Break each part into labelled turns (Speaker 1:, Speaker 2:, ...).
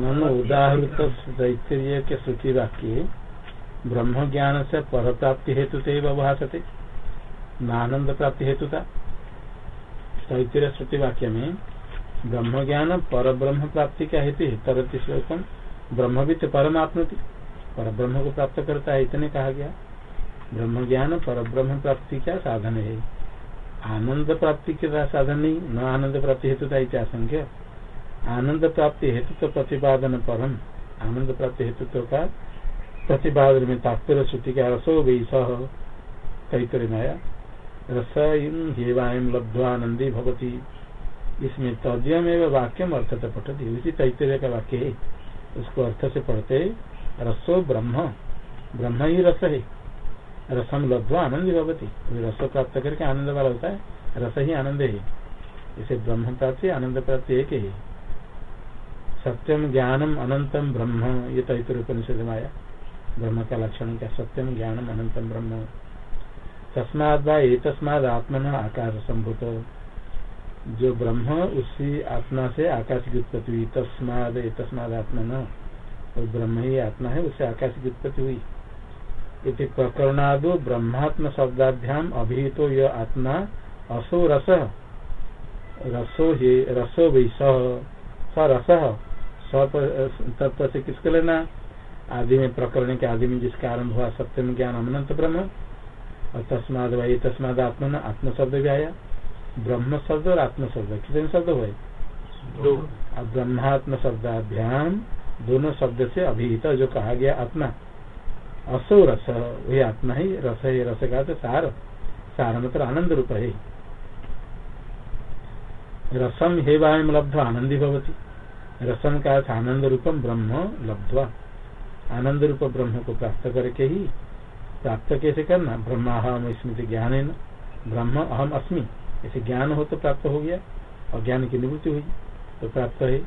Speaker 1: ननु उदाहृत दैत्य के श्रुति वाक्य ब्रह्म ज्ञान से पर प्राप्ति हेतु से भाषते नानंद प्राप्ति हेतु था तैतरीय श्रुति वाक्य में ब्रह्म ज्ञान पर ब्रह्म प्राप्ति का हेतु है तरति श्लोकम ब्रह्म भी परमात्म पर ब्रह्म को प्राप्त करता है इतने कहा गया। ब्रह्म ज्ञान पर ब्रह्म प्राप्ति का साधन है। आनंद प्राप्ति के साधन नहीं, न आनंद प्राप्ति हेतु था संख्या आनंद प्राप्ति हेतु तो प्रतिपादन परम। आनंद प्राप्ति हेतु का प्रतिपादन में तात्पर्य श्रुति का रसो वही सह तैतरे माया रस हेवायम लब्धवानंदी भवती। इसमें तद्यम एवं वाक्यम अर्थ तो पठती। उसी तैतरे का वाक्य है। उसको अर्थ से पढ़ते रसो ब्रह्म। ब्रह्म ही रस है। रसम लब्धवा आनंद भवती। रस प्राप्त करके आनंद वाला होता है। रस ही आनंद है। इसे ब्रह्म प्राप्ति आनंद प्राप्ति एक ही। सत्यम ज्ञानम अनंतम ब्रह्म। ये तैतर उपनिषद में आया। ब्रह्म का लक्षण क्या? सत्यम ज्ञानम अनंतम ब्रह्म। तस्माद ये तस्माद आत्मन आकाश संभूत जो ब्रह्म, उसी आत्मा से आकाश की उत्पत्ति हुई। तस्माद ये तस्माद आत्मन। और ब्रह्म ही आत्मा है उससे आकाश की उत्पत्ति हुई। इति प्रकरणादो ब्रह्मात्म शब्दाभ्याम अभिहितो यह आत्मा असो रस। रसो हे, रसो वै स रस। तत्व से किसको लेना आदि में प्रकरण के आदि में जिसका आरंभ हुआ सत्यम ज्ञान अनंत ब्रह्म और तस्माद वही तस्माद आत्मा आत्म शब्द भी आया। ब्रह्म शब्द और आत्म शब्द कितने शब्द हुए? अब ब्रह्मात्म शब्दाभ्याम दोनों शब्द से अभिहित जो कहा गया आत्मा। असो रस वही आत्मा ही रस है रस का तो सार। सार मतलब आनंद रूप है। रसम हे वायम लब्ध आनंदी भवती। रसम का अर्थ आनंद रूपम ब्रह्म लब्धवा। आनंद रूप ब्रह्म को प्राप्त करके ही प्राप्त कैसे करना? ब्रह्म अहम स्मृति ज्ञान है न ब्रह्म अहम अस्मि। ऐसे ज्ञान हो तो प्राप्त हो गया और ज्ञान की निवृत्ति हुई। तो प्राप्त है।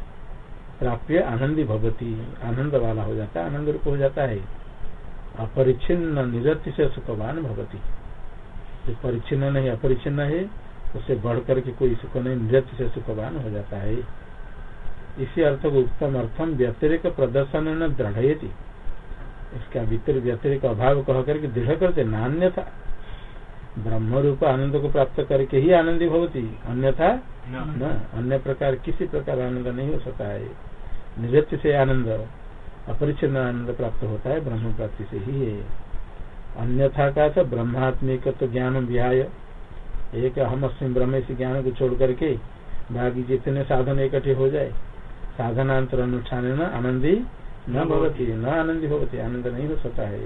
Speaker 1: प्राप्य आनंदी भगवती आनंद वाला हो जाता है। आनंद रूप हो जाता है। अपरिच्छिन्न निरति से सुखवान भगवती जो परिच्छिन्न नहीं, अपरिच्छिन्न है, उससे बढ़ करके कोई सुख नहीं निरति से सुखवान हो जाता है। इसी अर्थ को उत्तम अर्थम व्यतिरिक प्रदर्शन न दृढ़ इसका व्यतिरिक अभाव कह करके दृढ़ करते नान्य था ब्रह्म रूप आनंद को प्राप्त करके ही आनंदी भवती अन्यथा न। अन्य प्रकार किसी प्रकार आनंद नहीं हो सकता है। निवृत्ति से आनंद अपरिचिन्न आनंद प्राप्त होता है ब्रह्म प्राप्ति से ही है। अन्यथा का तो ब्रह्मात्मिक तो ज्ञान विहाय। एक हम अस्म ब्रह्म से ज्ञान को छोड़ करके बाकी जितने साधन इकट्ठे हो जाए साधनांतर अनुष्ठान न आनंदी न भवती। न आनंदी भवती आनंद नहीं हो। सकता है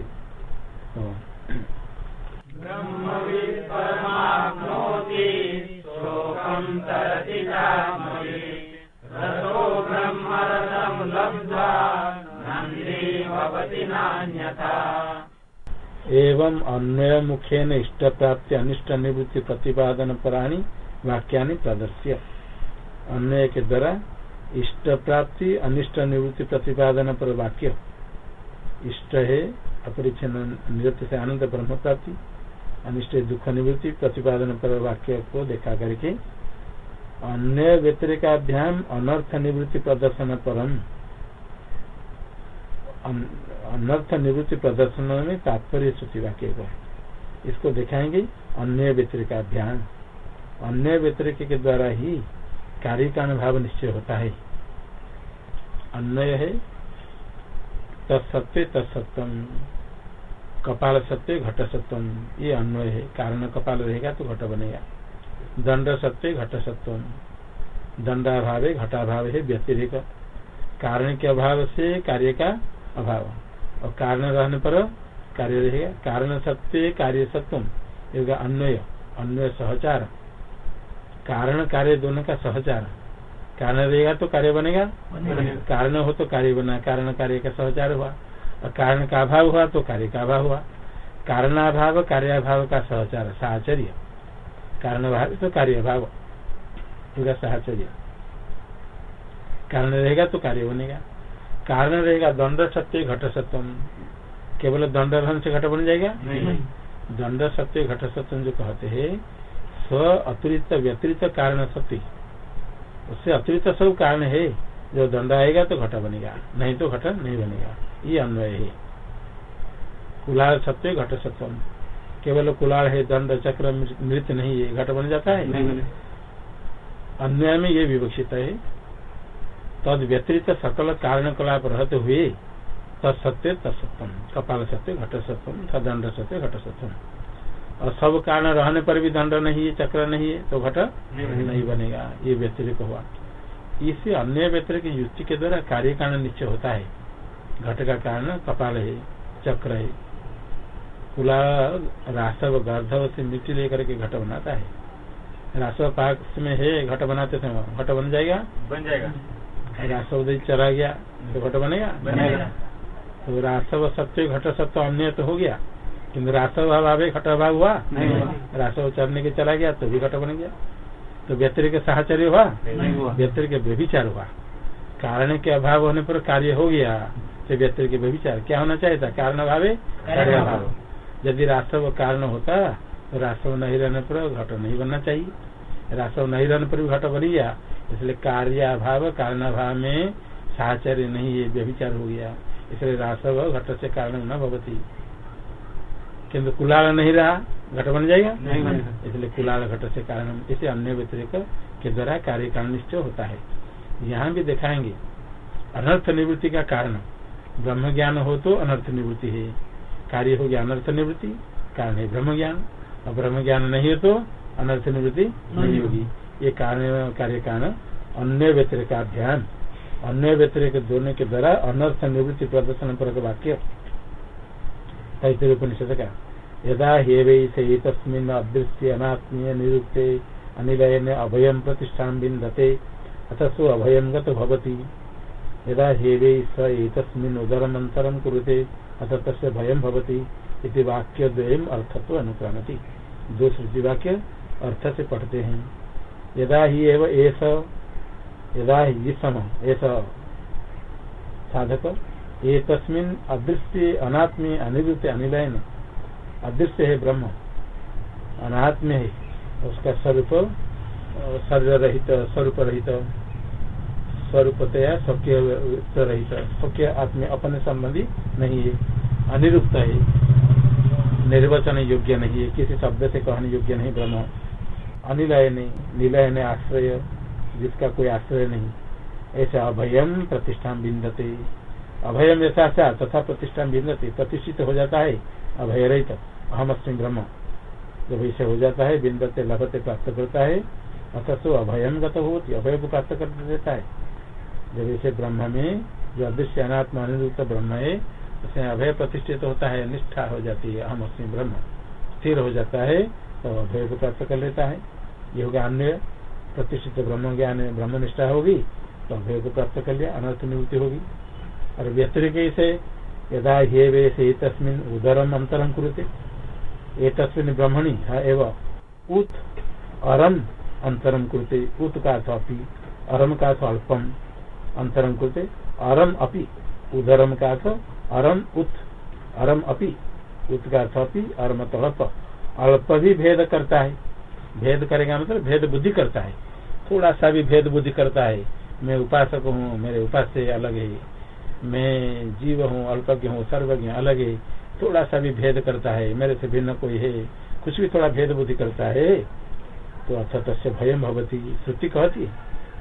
Speaker 1: एवं अन्वय मुखेन इष्ट प्राप्ति अनिष्ट निवृत्ति प्रतिपादन पराणी वाक्या प्रदर्श्य। अन्वय के द्वारा इष्ट प्राप्ति अनिष्ट निवृत्ति प्रतिपादन पर वाक्य। इष्ट है अपरिचन निवृत्ति से आनंद ब्रह्म प्राप्ति अनिष्ट दुख निवृत्ति प्रतिपादन पर वाक्य को देखा करके, अन्य व्यतिरिकाभ्याम अनर्थ निवृत्ति प्रदर्शन परम। अनर्थ निवृत्ति प्रदर्शन में तात्पर्य श्रुति वाक्य को इसको दिखाएँगे अन्य व्यतिरिकाभ्याम। अन्य व्यतिरिक के द्वारा ही कार्य का अनुभाव निश्चय होता है। अन्वय है तत्सत्य तत्सत्यम कपाल सत्य घट सत्यम ये अन्वय है। कारण कपाल रहेगा तो घट बनेगा। दंड सत्य घट सत्यम दंडाभाव है घटाभाव है व्यतिरिक। कारण के अभाव से कार्य का अभाव। और कारण रहने पर कार्य रहेगा। कारण सत्य कार्य सत्यम ये अन्वय। अन्वय सहचार। कारण कार्य दोनों का सहचार कारण रहेगा तो कार्य बनेगा। कारण हो तो कार्य बना कारण कार्य का सहचार हुआ। और कारण का अभाव हुआ तो कार्य का अभाव हुआ। कारण कारणाभाव कार्याभाव का सहचार साहचर्य। कारण भाव तो कार्य भाव पूरा साहचर्य। कारण रहेगा तो कार्य बनेगा। कारण रहेगा दंड सत्य घट सत्यम केवल दंड से घट बन जाएगा? दंड सत्य घट सत्यम जो कहते हैं स्व अतिरिक्त व्यतिरिक्त कारण सत्य उससे अतिरिक्त सब कारण है। जो दंड आएगा तो घटा बनेगा। नहीं तो घटा नहीं बनेगा। ये अन्वय है। कुलाल सत्य घट सत्यम केवल कुलाल है दंड चक्र मृत नहीं है घट बन जाता है? अन्वय में ये विवक्षित है। तद व्यतिरिक्त सकल कारण कलाप रहते हुए तत्सत्य तत्सत्यम कपाल सत्य घट सत्यम तदंड सत्य घट सत्यम और सब कारण रहने पर भी दंड नहीं है चक्र नहीं है तो घट नहीं बनेगा। ये व्यतिरिक्त हुआ। इसे अन्य व्यतिरिक्त युक्ति के द्वारा कार्य कारण निश्चय होता है। घट का कारण कपाल है चक्र है। कुला रासव गर्धव से मिट्टी लेकर के घट बनाता है। रासव पाक में है घट बनाते थे घट बन जाएगा।
Speaker 2: बन जाएगा।
Speaker 1: रासव चला गया तो घट बनेगा?
Speaker 2: बनेगा।
Speaker 1: तो रासव सत्य घट सत्य अन्य तो हो गया। किन्तु रासव अभाव है घट अभाव हुआ।
Speaker 2: नहीं हुआ।
Speaker 1: रासव चढ़ने के चला गया तो भी घट बन गया। तो व्यतिरिक साहचर्य हुआ?
Speaker 2: नहीं हुआ।
Speaker 1: व्यतिरिक व्यभिचार हुआ। कारण के अभाव होने पर कार्य हो गया तो व्यतिरिक व्यभिचार क्या होना चाहिए था? कारण अभाव कार्य अभाव। यदि रासव कारण होता तो रासव नहीं रहने पर घट नहीं बनना चाहिए। रासव नहीं रहने पर भी घट बन गया इसलिए कार्य अभाव कारण अभाव में साहचर्य नहीं है व्यभिचार हो गया। इसलिए रासव घट से कारण न भवती। किन्तु कुलाल नहीं रहा घट बन जाएगा।
Speaker 2: नहीं बनेगा।
Speaker 1: इसलिए कुलाल घट से कारण इसे अन्य व्यतिरिक के द्वारा कार्य कारण निश्चय होता है। यहाँ भी दिखाएँगे अनर्थ निवृत्ति का कारण। ब्रह्म ज्ञान हो तो अनर्थ निवृत्ति है। कार्य हो गया अनर्थ निवृत्ति कारण है ब्रह्म ज्ञान और ब्रह्म ज्ञान नहीं हो तो अनर्थ निवृत्ति नहीं होगी। ये कारण कार्य कारण अन्य व्यतिरिक ध्यान अन्य व्यतिरिक दोनों के द्वारा अनर्थ निवृत्ति प्रदर्शन पर वाक्य तैतृ उपनिषद का यदा हेवै से तस्मिन् अदृश्य अनात्मीय निरुक्ते अनिलयन अभयम प्रतिष्ठा बिंदते अथ सो अभयम गत यदा हेवै स एतस्मिन् उदरमन्तरं कुरुते, अथ तस्य भयं भवति इति वाक्यद्वयम् अर्थत्व अनुक्रामति दो श्रुति वाक्य अर्थ से पढ़ते हैं। यदा ही एव एस यदा ही सम ऐसा साधक तस्मिन अदृश्य अनात्मी अनिरुद्ध अनिलयन। अदृश्य है ब्रह्म। अनात्म है। उसका स्वरूप शरीर रहित स्वरूप रहित स्वरूपतया स्वकीय रहित स्वकीय आत्म अपने संबंधी नहीं है। अनिरुक्त है। निर्वचन योग्य नहीं है। किसी शब्द से कहने योग्य नहीं ब्रह्म। अनिलय नहीं निलय ने आश्रय, जिसका कोई आश्रय नहीं। ऐसा अभयम प्रतिष्ठान बिंदते अभयम सा तथा प्रतिष्ठा बिंदते प्रतिष्ठित हो जाता है अभय रहित। अहम अस्मी ब्रह्म। जब ऐसे हो जाता है, बिंदते लभते प्राप्त करता है अतः सो अभयम गत होती अभय को प्राप्त कर देता है। जब ऐसे ब्रह्म में जो अदृश्य अनात्मा अनुरूप ब्रह्म है, उसमें अभय प्रतिष्ठित होता है, निष्ठा हो जाती है, अहम अस्मी ब्रह्म। स्थिर हो जाता है तो अभय को प्राप्त कर लेता है। ये होगा अन्य। प्रतिष्ठित ब्रह्म ज्ञान ब्रह्म निष्ठा होगी तो अभय को प्राप्त कर लिया, अनर्थ निवृत्ति होगी। और व्यतिरिक से यदा हे वे से तस्मिन उदरम अंतरम कुरुते। ये तस्मिन ब्रह्मणि, है एवं, उत, अरम अंतरम कुरुते। उत का अर्थ अपि अरम का अर्थ अल्पम अंतरम कुरुते। अरम अपि, उदरम का अर्थ अरम उत, अरम अपि, उत का अर्थ अरम तो अल्प अल्प भी भेद करता है। भेद करेगा मतलब भेद बुद्धि करता है। थोड़ा सा भी भेद बुद्धि करता है। मैं उपासक हूँ, मेरे उपास से अलग है। मैं जीव हूँ, अल्पज्ञ हूँ, सर्वज्ञ, अलग है। थोड़ा सा भी भेद करता है, मेरे से भिन्न कोई है। कुछ भी थोड़ा भेद बुद्धि करता है तो अच्छा तस्य भयम भवती। श्रुति कहती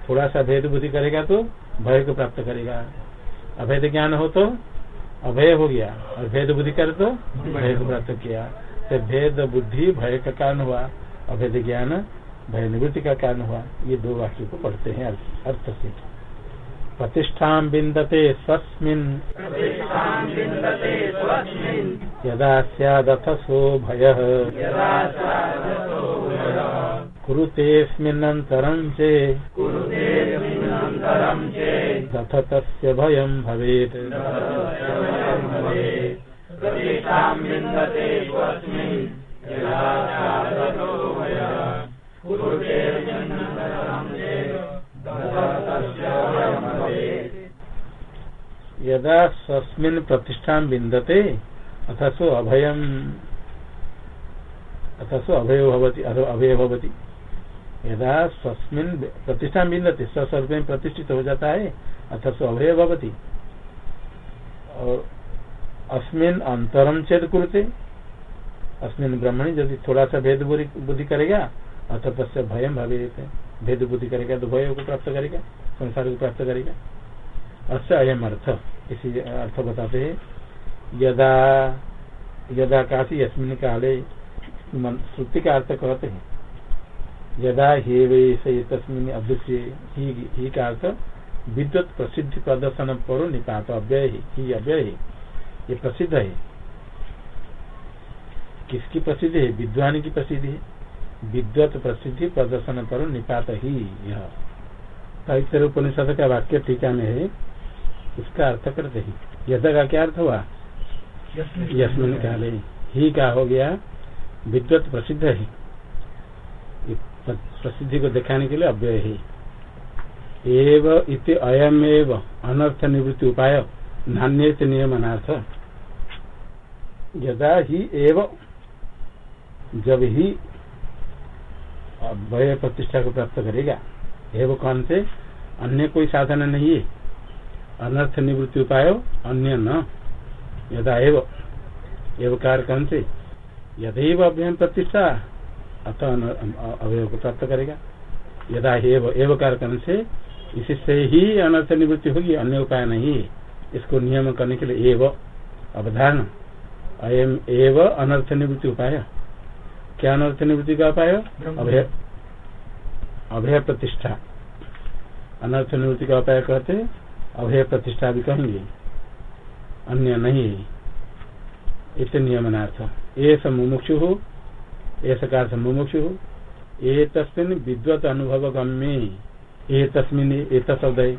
Speaker 1: थोड़ा सा भेद बुद्धि करेगा तो भय को प्राप्त करेगा। अभेद ज्ञान हो तो अभय हो गया, और भेद बुद्धि करे तो भय को प्राप्त किया। तो भेद बुद्धि भय का कारण हुआ, अभेद ज्ञान भय निवृत्ति का कारण हुआ। ये दो वाक्य को पढ़ते हैं अर्थ से। प्रतिष्ठा बिंदते स्वस्मिन। यदा स्यादथ सो भय कुरुतेऽस्मिन्नन्तरं चे। तथ तस्य भयं भवेत्। यदा स्वस्मिन् प्रतिष्ठा बिंदते अथ सो अभयम अथ सो अभयो भवति अभय भवति। यदा स्वस्मिन प्रतिष्ठा बिंदते स्वस्वरूप में प्रतिष्ठित हो जाता है अथ स्वभय भवती। और अस्मिन अंतरम चेत कुरते, अस्मिन ब्रह्मणी यदि थोड़ा सा भेद बुद्धि करेगा अथ तस्य भयम भावी भेद बुद्धि करेगा तो भय को प्राप्त करेगा, संसार को प्राप्त करेगा। अस्य अयम अर्थ इसी अर्थ बताते हैं। यदा यदा काशी यस्मिन काले श्रुति का अर्थ कहते हैं। यदा हे वे से तस्मिन अदृश्य ही का अर्थ विद्युत प्रसिद्धि प्रदर्शन पर निपात अव्यय, ही अव्यय। है ये प्रसिद्ध है। किसकी प्रसिद्धि है? विद्वान की प्रसिद्धि है। विद्वत प्रसिद्धि प्रदर्शन पर निपात ही यह उपनिषद का वाक्य टीका में है उसका अर्थ करते हैं। यदा का क्या अर्थ हुआ? यशमिन काले। ही का हो गया विद्वत प्रसिद्ध है। प्रसिद्धि को दिखाने के लिए अव्यय है। एव इति अयम एव अनर्थ निवृत्ति उपाय नान्य नियमनार्थ। यदा ही एव जब ही अव्यय प्रतिष्ठा को प्राप्त करेगा। एव कौन से? अन्य कोई साधन नहीं है। अनर्थ निवृत्ति उपाय अन्य न यदा एव एवकार कौन से यदैव अभ्यम प्रतिष्ठा अतः अवयव को प्राप्त करेगा। यदा एव एवकार कर्ण से इससे ही अनर्थ निवृत्ति होगी अन्य उपाय नहीं। है इसको नियम करने के लिए एव अवधारण अयम एव अनर्थ निवृत्ति उपाय। क्या अनर्थ निवृत्ति का उपाय? अभय अभय प्रतिष्ठा अनर्थ निवृत्ति का उपाय कहते अभय प्रतिष्ठा भी कहेंगे। अन्य नहीं। इसे नियमनार्थ। ये मुमुक्षु हो ऐसा का मुमुक्षु। हो ये तस्मिन विद्वत अनुभव गम्य ये तस्मिन एक शब्द है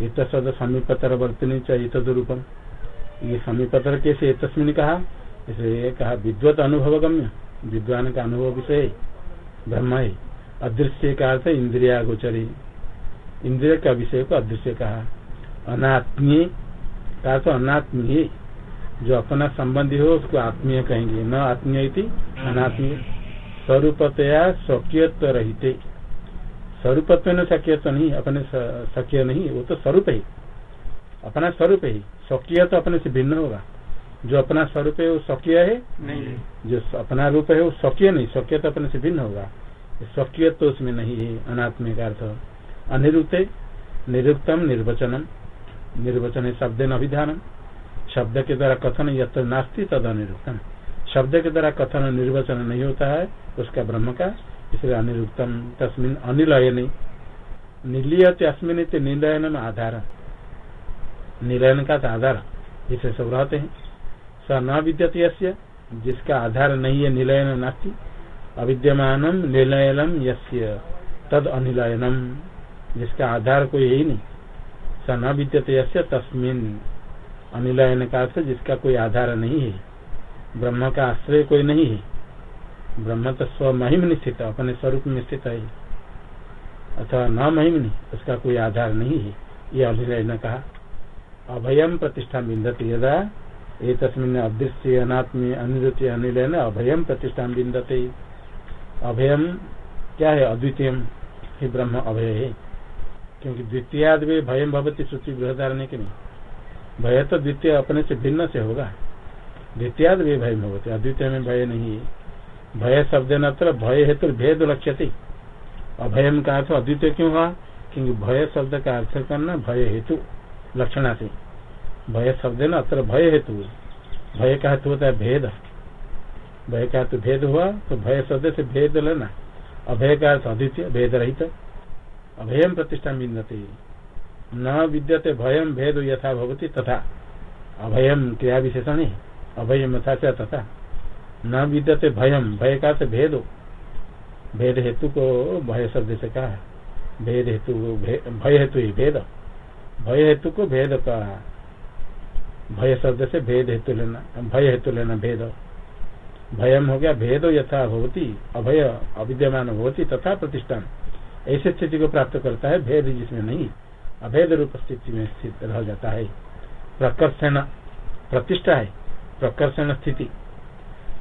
Speaker 1: एक शब्द समीपतर वर्तनी चाहिए रूपम ये समीपतर कैसे एक तस्मिन कहा? इसे कहा विद्वत अनुभव गम्य विद्वान का अनुभव विषय। ब्रह्म है अदृश्य का अर्थ इंद्रिया गोचरी इंद्रिय का विषय को अदृश्य कहा। अनात्मीय का तो अनात्मीय जो अपना संबंधी हो उसको आत्मीय कहेंगे। न आत्मीय अनात्मीय। स्वरूपतया स्वकीयत्व रहते स्वरूपत्व न सक्यत्व नहीं अपने सक्य नहीं वो तो स्वरूप है। अपना स्वरूप है। स्वकीय तो अपने से भिन्न होगा। जो अपना स्वरूप है वो स्वकीय है। नहीं। जो अपना रूप है वो स्वकीय नहीं स्वकीय तो अपने से भिन्न होगा। स्वकीय तो उसमें नहीं है अनात्मिक अर्थ। अनिरुक्त निरुक्तम निर्वचनम। निर्वचन शब्द अभिधानम शब्द के द्वारा कथन यत्र नास्ती तद अनिरुक्तम शब्द के द्वारा कथन निर्वचन नहीं होता है, उसका ब्रह्म का इसलिए अनिरुक्तम तस्मिन अनिलयन। निलियत अस्मिन निलयन आधार निलयन का आधार इसे सब रहते हैं। स न विद्यत जिसका आधार नहीं है निलयन नास्ती। अविद्यमान निलयनम यस्य तद अनिलयनम जिसका आधार कोई है ही नहीं। स न विद्यत यस्य तस्मिन अनिलयन का अर्थ जिसका कोई आधार नहीं है। ब्रह्म का आश्रय कोई नहीं है। ब्रह्म तो स्व महिम स्थित अपने स्वरूप में स्थित है। अथवा न महिमनि उसका कोई आधार नहीं है। ये अनिलयन कहा अभयम प्रतिष्ठा बिंदते यदा ये तस्मिन अदृश्य अनात्म अनिरुति अनिलयन अभयम प्रतिष्ठा बिंदते अभयम क्या है अद्वितीय? ब्रह्म, अभय है। क्योंकि द्वितीयाद भयम भवती श्रुति बृहदारण्य के नहीं भय तो द्वितीय अपने से भिन्न से होगा। द्वितीय भी भय होते अद्वितीय में भय नहीं है। भय शब्द न भय हेतु तो भेद लक्ष्य अभयम का अर्थ अद्वितीय क्यों हुआ? क्योंकि भय शब्द का अर्थ करना भय हेतु लक्षणा से भय शब्द न अत्र भय हेतु भय का हेतु होता है भेद। भय का हेतु भेद हुआ तो भय शब्द से भेद लेना। अभय का अर्थ अद्वितीय, भेद रहित। अभयम प्रतिष्ठा बिंदती न विद्यते भयम, भेद यथा भवती तथा। अभयम क्रिया विशेषण है अभयम यथा से तथा। न विद्यते भयम भय का से भेद। भेद हेतु को भय शब्द से कहा? भेद हेतु भय हेतु ही भेद। भय हेतु को भेद का भय शब्द से भेद हेतु लेना, भय हेतु लेना भेद। भयम हो गया, भेद यथा भवती, अभय अविद्यमान होती तथा प्रतिष्ठान। ऐसे स्थिति को प्राप्त करता है, भेद जिसमें नहीं, अभेद रूप स्थिति में स्थित रह जाता है। प्रकर्षण प्रतिष्ठा है, प्रकर्षण स्थिति।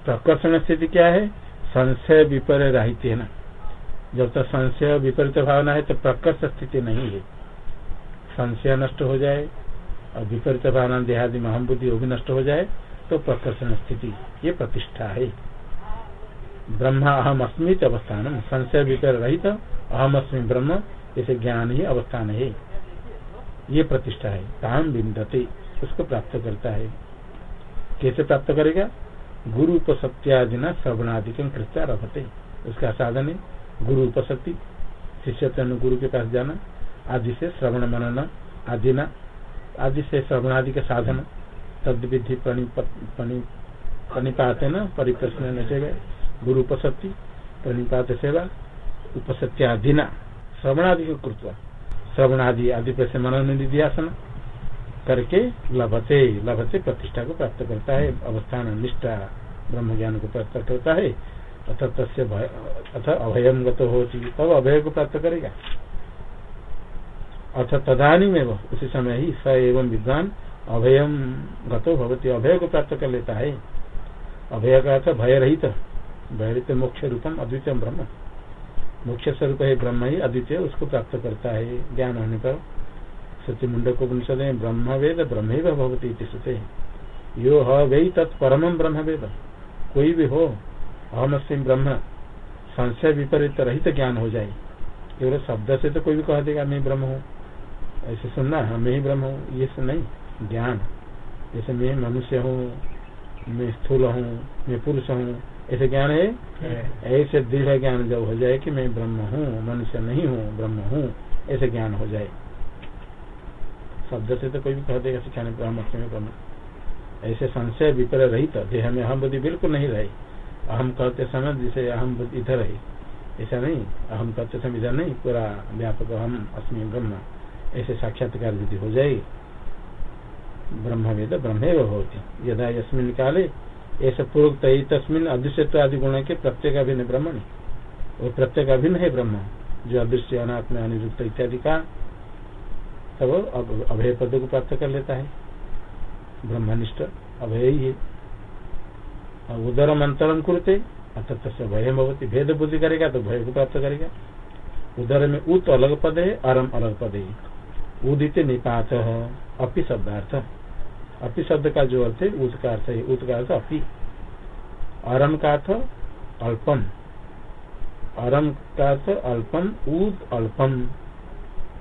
Speaker 1: प्रकर्षण स्थिति क्या है? संशय विपर्य राहित है ना। जब तक संशय विपरीत भावना है तो प्रकर्ष स्थिति नहीं है। संशय नष्ट हो जाए और विपरीत भावना देहादि महाबुद्धि वो भी नष्ट हो जाए तो प्रकर्षण स्थिति, ये प्रतिष्ठा है। ब्रह्मा अहम अस्मित अवस्थान संशय विपर रहित अहम अस्मी ब्रह्म, इसे ज्ञान ही अवस्थान है। ये प्रतिष्ठा है। काम बिंदते, उसको प्राप्त करता है। कैसे प्राप्त करेगा? गुरु उपसत्यादि न श्रवणादि कृत्या रखते उसका साधन है, गुरु उपशक्ति शिष्य गुरु के पास जाना, आदि से श्रवण मनन न, आदि से श्रवणादि के साधन। तद विधि प्रणिपात न, परिप्रश्न सेवा गुरु उपशक्ति प्रणिपात सेवा उपसत्यादिना श्रवणादि को कृत्वा। श्रवणादि आदि पर से मनन निधियासन करके लभते लभते प्रतिष्ठा को प्राप्त करता है, अवस्थान, निष्ठा ब्रह्म ज्ञान को प्राप्त करता है, अथ तस्य अथ अभयम गत होती, तब अभय को प्राप्त करेगा। अथ तदानी में उसी समय ही स एवं विद्वान अभयम गतो भवती अभय को प्राप्त कर लेता है। अभय का अर्थ भय रहित भय मुख्य रूपम अद्वितीय ब्रह्म। मुख्य स्वरूप है ब्रह्म ही अद्वितीय उसको प्राप्त करता है ज्ञान होने पर। सत्य मुंडक उपनिषद ब्रह्म वेद ब्रह्म भवती सुते यो हई तत्परम ब्रह्म वेद कोई भी हो अहम सिंह ब्रह्म संशय विपरीत रहित ज्ञान हो जाए। केवल शब्द से तो कोई भी कह देगा मैं ब्रह्म हूँ। ऐसे सुनना हाँ, मैं ही ब्रह्म हूँ। ये सब नहीं ज्ञान। जैसे मैं मनुष्य हूँ मैं स्थूल हूँ मैं पुरुष हूँ ऐसे ज्ञान है? ऐसे दृढ़ ज्ञान जब हो जाए कि मैं ब्रह्म हूँ मनुष्य नहीं हूँ ब्रह्म हूँ ऐसे ज्ञान हो जाए। शब्द से तो कोई भी कह देगा सिखाने ब्रह्म में ब्रह्म? ऐसे संशय विपर रहित देह में अहम बुद्धि बिल्कुल नहीं रही। अहम कहते समय जिसे अहम बुद्धि इधर है। ऐसा नहीं अहम कहते समय इधर नहीं पूरा व्यापक अहम अस्मी ब्रह्म। ऐसे साक्षात्कार विधि हो जाए ब्रह्म वेद ब्रह्म होती। यदा यस्मिन काले ऐसा पूर्वक तस्मिन अदृश्यत्व आदि गुण के प्रत्येक अभिन्न ब्रह्मण। वो प्रत्येक अभिन्न है ब्रह्म, जो अदृश्य, अनात्म अनिरुक्त इत्यादि का तब अभय पद को प्राप्त कर लेता है। ब्रह्मनिष्ठ अभय ही है। उदर मंत्रम करते अर्थात भय भवती। भेद बुद्धि करेगा तो भय को प्राप्त करेगा। उदर में उत अलग पद है, अरम अलग पद है। उदित निपात, अपि शब्दार्थ। अपि शब्द का जो अर्थ है उत का अर्थ है। उत का अर्थ अपि। अरम का अर्थ अल्पम। अरम का अर्थ अल्पम उद अल्पम।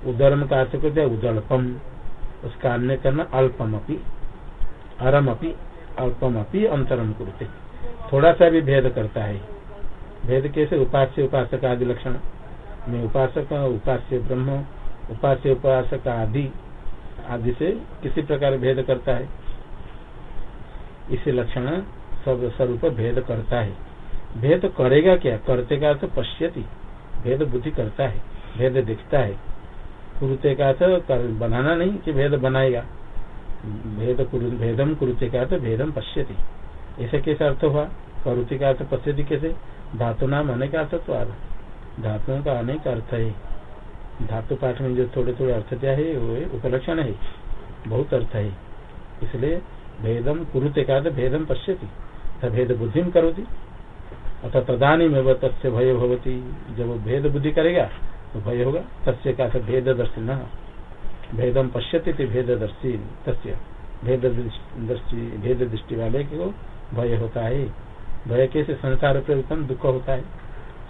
Speaker 1: उदरम का अर्थ करते उदल्पम। उसका अन्य करना अल्पम अपी। अरम अपी, अल्पम अपी अंतरम करते। थोड़ा सा भी भेद करता है। भेद कैसे? उपास्य उपासक आदि लक्षण। में उपासक, उपास्य ब्रह्म, उपास्य उपासक आदि आदि से किसी प्रकार भेद करता है। इसे लक्षण सब स्वरूप भेद करता है। भेद करेगा क्या? करते का तो पश्यति। भेद बुद्धि करता है। भेद दिखता है। कुरुते का तो बनाना नहीं कि भेद बनाएगा। भेद भेदम कुरुते का तो भेदम पश्यति। ऐसे कैसे अर्थ हुआ? करुति का अर्थ पश्यति कैसे? धातु नाम अनेक अर्थ तो धातुओं का अनेक अर्थ है। धातु पाठ में जो थोड़े थोड़े अर्थ क्या है वो उपलक्षण है बहुत अर्थ है इसलिए भेदम कुरुते का भेदम पश्यति. भेद बुद्धि करोती. अतः तदानी में तस्य भय भवती. जब वो भेद बुद्धि करेगा तो भय होगा. तस्य का भेद दर्शी न। भेदम पश्यति भेद दर्शी तस्य भेद दृष्टि भेद दृष्टि वाले को भय होता है। भय कैसे? संसार प्रवृत्तम दुख होता है।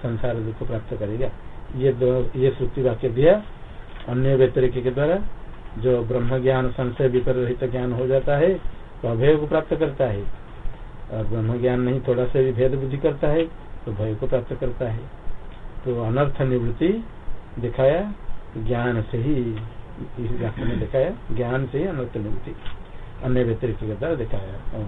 Speaker 1: संसार दुख प्राप्त करेगा। ये ये श्रुति वाक्य दिया। अन्य व्यतिरिक के द्वारा जो ब्रह्म ज्ञान संशय विपर रहित ज्ञान हो जाता है तो अभय को प्राप्त करता है। और ब्रह्म ज्ञान नहीं, थोड़ा सा भी भेद बुद्धि करता है तो भय को प्राप्त करता है। तो अनर्थ निवृत्ति दिखाया, ज्ञान से ही, इस वाक्य में दिखाया, ज्ञान से ही अनर्थ निवृत्ति। अन्य व्यतिरिक्त के द्वारा दिखाया।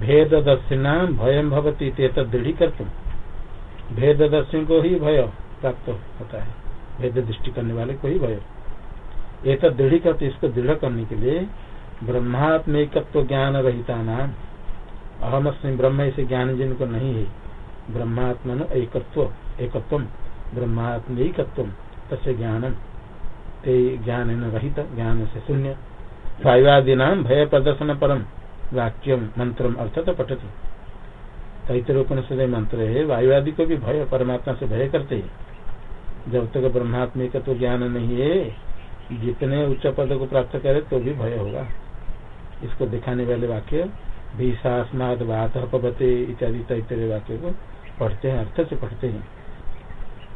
Speaker 1: भेद दर्शिना भयम भवती दृढ़ी कर तुम भेद दर्शन को ही भय प्राप्त होता है। भेद दृष्टि करने वाले को ही भय। एक दृढ़ी करते इसको दृढ़ करने के लिए ब्रह्मात्मिकत्व ज्ञान रहता नाम। अहम ब्रह्म ऐसे ज्ञान जिनको नहीं है। ब्रह्मात्मन एकत्व एकत्व, ब्रह्मात्मिकत्व, तस्य ज्ञानम ते ज्ञान रहित ज्ञान से शून्य। वायुवादी नाम भय प्रदर्शन परम वाक्यम मंत्र अर्थ तो पठती। तैतरोपनिषद मंत्र है वायुवादी को भी भय, परमात्मा से भय करते है। जब तक ब्रह्मात्मिक तो ज्ञान नहीं है, जितने उच्च पद को प्राप्त करे तो भी भय होगा। इसको दिखाने वाले वाक्य, भीषास्माद बात पवते, इत्यादि तैतरे वाक्य को पढ़ते हैं अर्थ से पढ़ते हैं।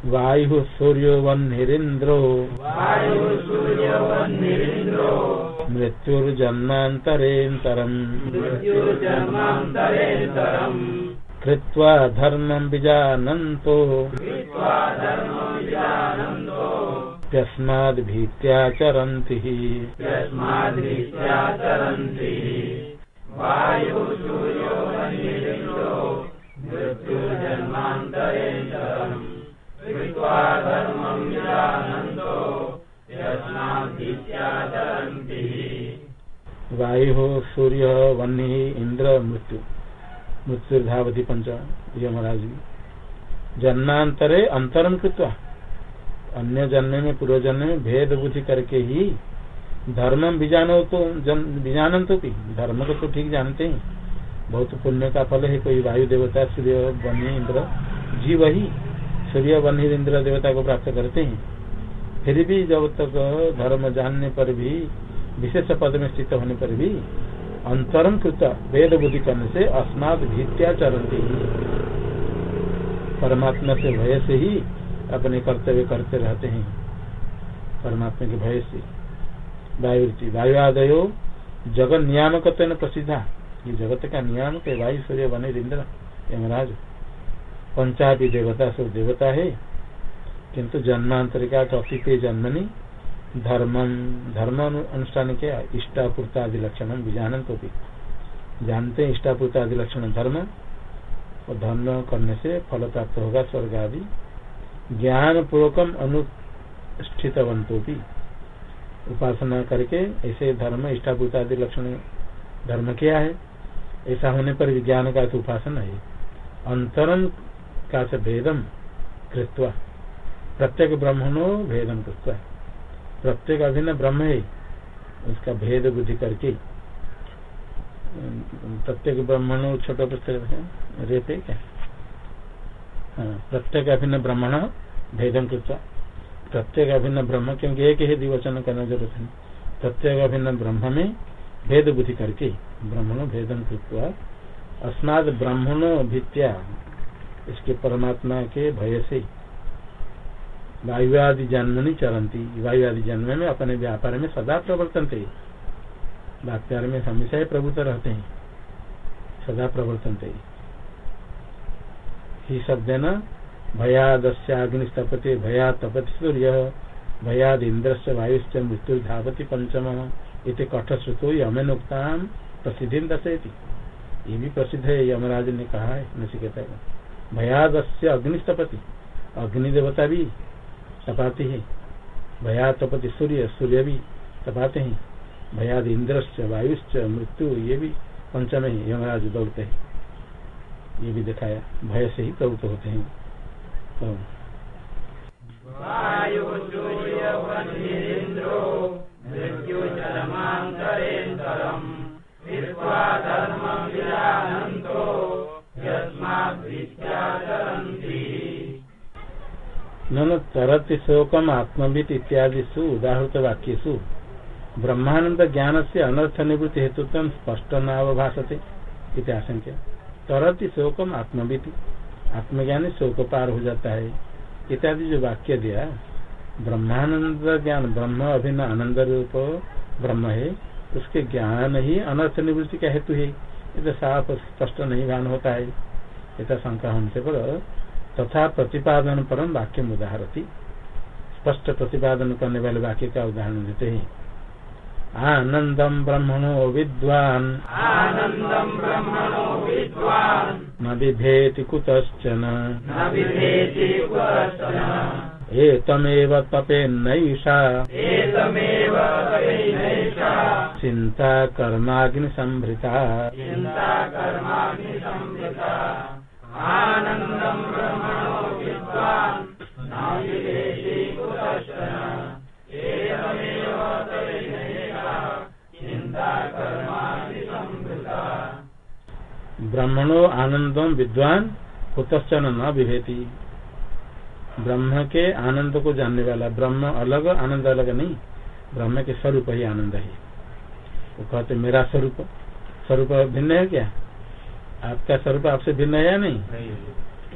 Speaker 1: वायु सूर्यो वन्निरिन्द्रो मृत्युर्जन्मान्तरेन्तरम् कृत्वा धर्मं विजानन्तो। यस्माद्भीत्या वायु सूर्यो वायु, सूर्य वन्य इंद्र मृत्यु। मृत्यु धावती पंच यमराज। जन्मांतरे अंतरम कृत्वा अन्य जन्म में पूर्व जन्म में भेद बुद्धि करके ही धर्म बीजानो तो बीजानन तो भी धर्म को तो ठीक जानते हैं। बहुत पुण्य का फल है, कोई वायु देवता सूर्य वन्य इंद्र जीव ही सूर्य वन इंद्र देवता को प्राप्त करते हैं। फिर भी जब तक धर्म जानने पर भी, विशेष पद में स्थित होने पर भी अंतरम कृत वेद बुद्धि करने से अस्मात भीत्याचरती परमात्मा से भय से ही अपने कर्तव्य करते रहते हैं। परमात्मा के भय से। वायुवृत्ति वायु आदयो जगत नियामक प्रसिद्धा। ये जगत का नियामक है वायु सूर्य वन इंद्र यमराज पंचापी देवता सब देवता है। किंतु जन्मांतरिका तो अतीत जन्मनी, धर्म धर्म अनुष्ठान क्या, इष्टापूर्ता आदि लक्षण, विजानन तो भी जानते हैं इष्टापूर्ता आदि लक्षण धर्म, और धर्म करने से फल प्राप्त होगा स्वर्ग आदि। ज्ञान पूर्वकम अनुष्ठितवंतो भी उपासना करके ऐसे धर्म, इष्टापूर्ता आदि लक्षण, धर्म क्या है? ऐसा होने पर विज्ञान का तो उपासना है। अंतरम का से भेदम कृत्वा। प्रत्येक ब्रह्मणो भेदम कृत्वा। प्रत्येक अभिन्न ब्रह्म है, उसका भेद बुद्धि करके। प्रत्येक ब्रह्मणो छोटा पुस्तक रहते क्या? हाँ प्रत्येक अभिन्न ब्रह्मण भेदम कृत्वा। प्रत्येक अभिन्न ब्रह्म, क्योंकि एक ही दिवचन करना ज़रूरत है। प्रत्येक अभिन्न ब्रह्म में भेद बुद्धि करके ब्रह्मणो भेदम कृत्वा। अस्माद ब्रह्मणो भित्या इसके परमात्मा के भय से। वायुआदि जन्म नहीं चरंती वायुआदि जन्म में अपने व्यापार में सदा प्रवर्तन थे व्यापार में हमेशा ही प्रभुता रहते हैं। सदा प्रवर्तन थे ही शब्द न भयादस्याग्निस्तपति भया तपति सूर्य भयाद इंद्र से वायुश्च मृत्यु धावती पंचम इतने कठश्रुतो यमेनोक्ता प्रसिद्धि दशेती ये भी प्रसिद्ध है, यमराज ने कहा है, नचिकेता को। भयाद से अग्निस्तपति अग्नि देवता भी तपाते हैं। भया तपति सूर्य सूर्य भी तपाते हैं। भयाद इंद्रश्च, वायुश्च, मृत्यु, ये भी पंचम यमराज दौड़ते हैं। ये भी दिखाया, भय से ही प्रवृत्त होते हैं। तो न तरति शोकम आत्मविद इत्यादि उदाहृत वाक्यु ब्रह्मानंद ज्ञान से अनर्थ निवृत्ति हेतु स्पष्ट नावभाषते आशंक्य। तरति शोकम आत्मविद आत्मज्ञानी शोक पार हो जाता है। इत्यादि जो वाक्य दिया ब्रह्मानंद ज्ञान, ब्रह्म अभिन्न आनंद रूप ब्रह्म है, उसके ज्ञान ही अनर्थ निवृत्ति का हेतु है। ये तो साफ़ स्पष्ट नहीं ज्ञान होता है। ऐसा शंका हमसे पर तथा प्रतिपादन परम वाक्य उदाहरती। स्पष्ट प्रतिपादन करने वाले वाक्य का उदाहरण देते हैं। आनंदम ब्रह्मणो विद्वान।
Speaker 2: आनंदम ब्रह्मणो विद्वान।
Speaker 1: न बिभेति कुतश्चन।
Speaker 2: न विभेति कुतश्चन।
Speaker 1: एतमेव तपेन्नैषा
Speaker 2: एतमेव तपेनैषा
Speaker 1: चिन्ता कर्माग्नि संभृता
Speaker 2: चिन्ता कर्माग्नि संवृता ब्रह्मणो
Speaker 1: आनंदम विद्वान, कुतश्चन न विभेती ब्रह्म के आनंद को जानने वाला, ब्रह्म अलग, आनंद अलग नहीं, ब्रह्म के स्वरूप ही आनंद है। वो कहते, मेरा स्वरूप स्वरूप भिन्न है क्या? आपका स्वरूप आपसे भिन्न है या नहीं?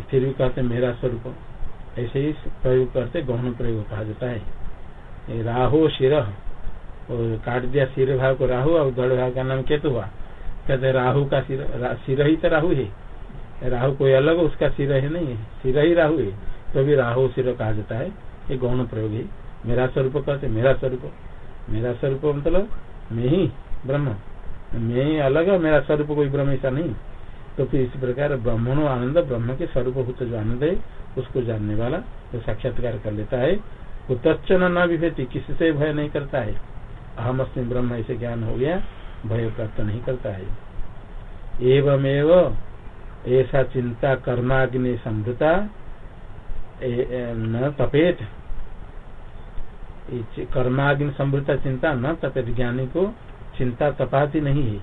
Speaker 1: फिर भी कहते मेरा स्वरूप। ऐसे ही प्रयोग करते गौण प्रयोग कहा जाता है। राहु शिर काट दिया सिर भाव को राहु और गढ़ भाव का नाम केतु हुआ। कहते राहु का सिर सिर ही तो राहु है। राहु कोई अलग उसका सिर है नहीं है। सिर ही राहु है। तो भी राहु सिर कहा जाता है। ये गौण प्रयोग है। मेरा स्वरूप कहते मेरा स्वरूप। मेरा स्वरूप मतलब मैं ही ब्रह्म। मैं ही अलग मेरा स्वरूप कोई ब्रह्म ऐसा नहीं। तो फिर इस प्रकार ब्रह्मणो आनंद ब्रह्म के स्वरूप भूत जो आनंद है, उसको जानने वाला, जो साक्षात्कार कर लेता है कुतच्चन न विभेति किससे भय नहीं करता है। अहम अस्म ब्रह्म, ऐसे ज्ञान हो गया, भय प्राप्त नहीं करता है। एवमेव, ऐसा चिंता कर्माग्नि समृता न तपेत। कर्माग्नि समृता चिंता न तपेत, ज्ञानी को चिंता तपाती नहीं है।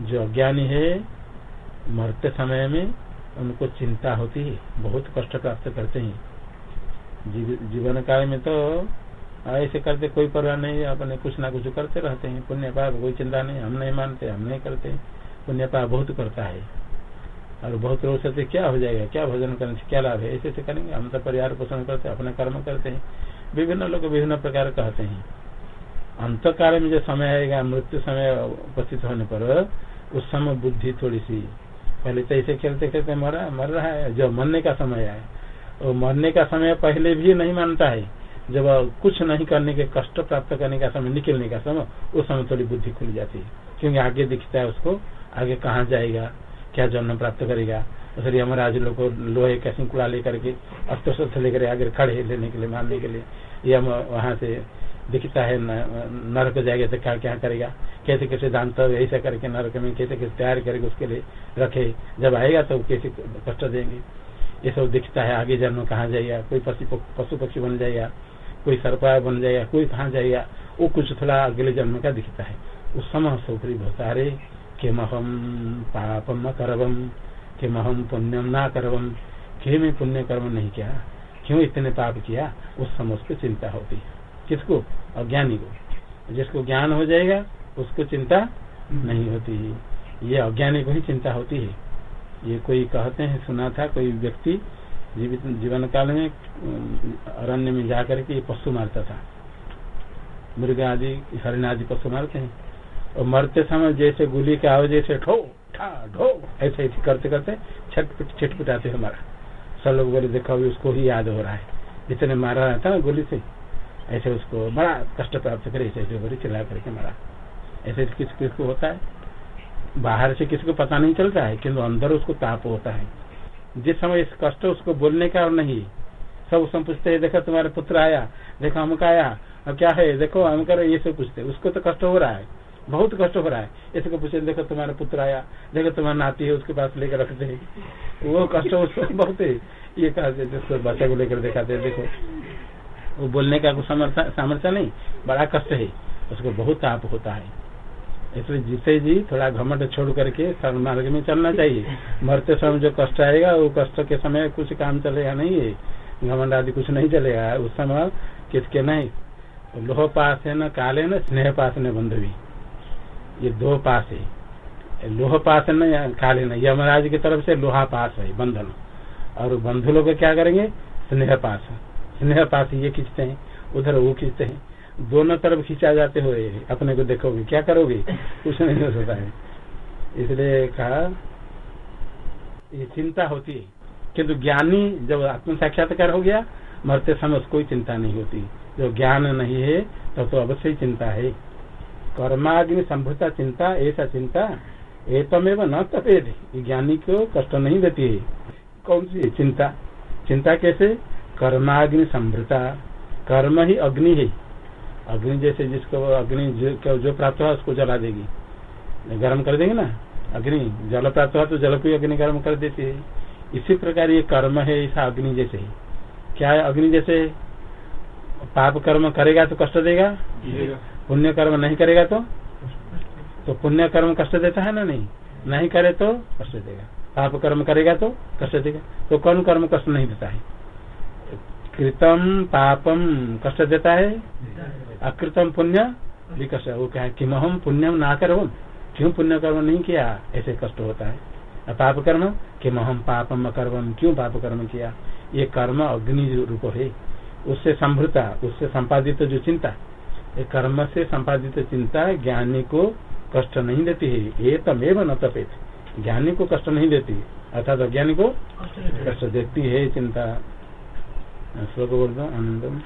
Speaker 1: जो अज्ञानी है मरते समय में उनको चिंता होती है, बहुत कष्ट प्राप्त करते हैं। जीवन काल में तो ऐसे करते कोई परवाह नहीं, अपने कुछ ना कुछ करते रहते हैं। पुण्य पाप कोई चिंता नहीं, हम नहीं मानते, हम नहीं करते। पुण्य पाप बहुत करता है। और बहुत लोग सोचते क्या हो जाएगा, क्या भोजन करने से क्या लाभ है? ऐसे ऐसे करेंगे। हम तो परिवार पोषण करते, अपने कर्म करते हैं। विभिन्न लोग विभिन्न प्रकार कहते हैं। अंत काल में जो समय आएगा, मृत्यु समय उपस्थित होने पर, उस समय बुद्धि थोड़ी सी पहले तो ऐसे खेलते खेलते मरा, मर रहा है। जब मरने का समय आए, और मरने का समय पहले भी नहीं मानता है। जब कुछ नहीं करने के, कष्ट प्राप्त करने का समय, निकलने का समय, उस समय थोड़ी बुद्धि खुल जाती है। क्योंकि आगे दिखता है उसको, आगे कहाँ जाएगा, क्या जन्म प्राप्त करेगा। फिर यमराज लोग लोहे का सिंकुड़ा लेकर के, अस्त्र शस्त्र लेकर आगे खड़े लेने के लिए, मारने के लिए। यम वहाँ से दिखता है नरक जाएगा तो क्या क्या करेगा? कैसे कैसे है, ऐसा करके नरक में कैसे कैसे तैयार करेगा, उसके लिए रखे। जब आएगा तो कैसे कष्ट देंगे? ये सब दिखता है, आगे जन्म कहाँ जाएगा? कोई पशु पक्षी बन जाएगा, कोई सरपा बन जाएगा, कोई कहाँ जाएगा? वो कुछ थोड़ा अगले जन्म का दिखता है। उस समय सौकरी बहुत सारे किमहम पापम करवम के महम पुण्यम ना करवम के मैं पुण्य कर्म नहीं किया? क्यों इतने पाप किया? उस समय उसको चिंता होती है। किसको? अज्ञानी को जिसको ज्ञान हो जाएगा, उसको चिंता नहीं होती है। ये अज्ञानी को ही चिंता होती है। ये कोई कहते हैं, सुना था कोई व्यक्ति जीवित जीवन काल में अरण्य में जाकर के पशु मारता था। मृग आदि, हरिण आदि पशु मारते हैं। और मरते समय जैसे गुली के आवाज़, जैसे ठो ठा, ढो, ऐसे ऐसे करते करते छटपट छिटपिटाते हमारा। सब लोग बोले, देखो, अभी उसको ही याद हो रहा है। जितने मारा रहा था ना गोली से। ऐसे उसको बड़ा कष्ट प्राप्त करे, ऐसे ऐसे बोले चिल्ला करके मारा। ऐसे किस किस को होता है? बाहर से किसी को पता नहीं चलता है, किंतु अंदर उसको ताप होता है। जिस समय इस कष्ट उसको बोलने का और नहीं, सब उसमें पूछते है, देखो तुम्हारे पुत्र आया, देखो हमक आया और क्या है? देखो हम करो ये सब पूछते उसको तो कष्ट हो रहा है, बहुत कष्ट हो रहा है। इसको पूछे देखो तुम्हारा पुत्र आया, देखो तुम्हारा नाती है, उसके पास लेकर रखते है। वो कष्ट उसको बहुत है। ये जिसको बच्चा को लेकर दिखाते देखो। वो बोलने का सामर्थ्य नहीं, बड़ा कष्ट है। उसको बहुत ताप होता है। इसलिए जिसे जी थोड़ा घमंड छोड़ करके मार्ग में चलना चाहिए। मरते समय जो कष्ट आएगा, वो कष्ट के समय कुछ काम चलेगा नहीं है। घमंड आदि कुछ नहीं चलेगा उस समय किसके नहीं? तो लोह पास है न, काले न, स्नेह पास न, बंधवी। ये दो पास है। लोह पास है न काले न? यमराज की तरफ़ से लोहा पास है, बंधन। और बंधु लोग क्या करेंगे? स्नेह पास। स्नेह पास ये खींचते हैं उधर वो खींचते हैं। दोनों तरफ़ खींचा जाते हुए अपने को देखोगे क्या करोगे? कुछ नहीं हो सकता है। इसलिए कहा ये चिंता होती है। किंतु ज्ञानी जब आत्म साक्षात्कार हो गया मरते समय उसको चिंता नहीं होती। जो ज्ञान नहीं है तब तो, तो अवश्य ही चिंता है। कर्माग्नि संभुता चिंता ऐसा चिंता एतमेव न तपेद। ज्ञानी को कष्ट नहीं देती है। कौन सी चिंता? चिंता कैसे? कर्माग्नि संभृता। कर्म ही अग्नि है। अग्नि जैसे जिसको अग्नि जो, जो प्राप्त हुआ उसको जला देगी। गर्म कर देगी ना? अग्नि जल प्राप्त हुआ तो जल को अग्नि गर्म कर देती है। इसी प्रकार ये कर्म है ऐसा अग्नि जैसे ही। क्या है अग्नि जैसे? पाप कर्म करेगा तो कष्ट देगा। पुण्य कर्म नहीं करेगा तो? तो पुण्य कर्म कष्ट देता है ना नहीं? नहीं करे तो कष्ट देगा। पाप कर्म करेगा तो कष्ट देगा। तो कौन कर्म कष्ट नहीं देता है? कृतम पापम कष्ट देता है। अकृतम पुण्य भी कष्ट वो क्या कि हम पुण्यम ना करवम क्यों पुण्य कर्म नहीं किया? ऐसे कष्ट होता है। पाप कर्म? कि हम पापम कर्म क्यों पाप कर्म किया? ये कर्म अग्नि रूप है। उससे संभृता उससे संपादित जो चिंता। ये कर्म से संपादित चिंता ज्ञानी को कष्ट नहीं देती है। ये तमेव न तपेत। ज्ञानी को कष्ट नहीं देती। अर्थात अज्ञानी को कष्ट देती है चिंता। श्लोक बोल दो आनंदम